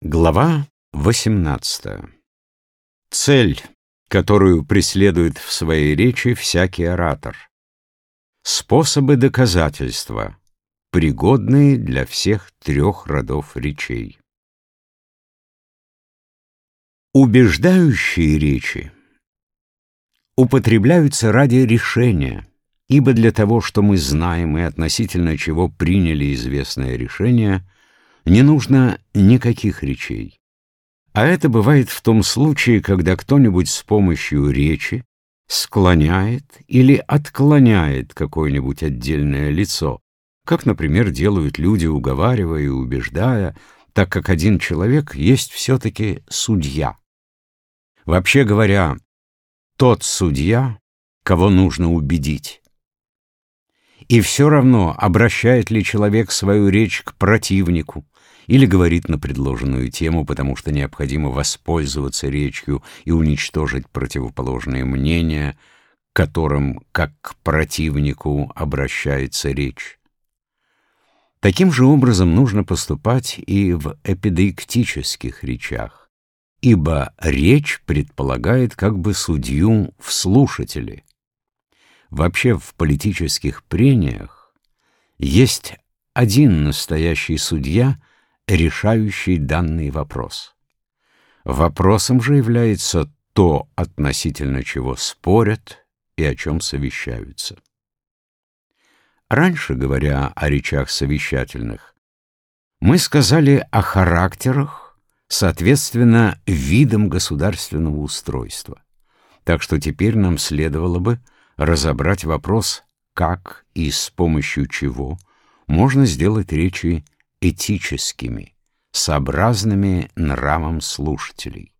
Глава 18. Цель, которую преследует в своей речи всякий оратор. Способы доказательства, пригодные для всех трех родов речей. Убеждающие речи употребляются ради решения, ибо для того, что мы знаем и относительно чего приняли известное решение – не нужно никаких речей. А это бывает в том случае, когда кто-нибудь с помощью речи склоняет или отклоняет какое-нибудь отдельное лицо, как, например, делают люди, уговаривая и убеждая, так как один человек есть все-таки судья. Вообще говоря, тот судья, кого нужно убедить. И все равно, обращает ли человек свою речь к противнику, или говорит на предложенную тему, потому что необходимо воспользоваться речью и уничтожить противоположные мнения, которым, как к противнику, обращается речь. Таким же образом нужно поступать и в эпидектических речах, ибо речь предполагает как бы судью в слушателе. Вообще в политических прениях есть один настоящий судья — решающий данный вопрос. Вопросом же является то, относительно чего спорят и о чем совещаются. Раньше, говоря о речах совещательных, мы сказали о характерах, соответственно, видам государственного устройства. Так что теперь нам следовало бы разобрать вопрос, как и с помощью чего можно сделать речи этическими, сообразными нравам слушателей.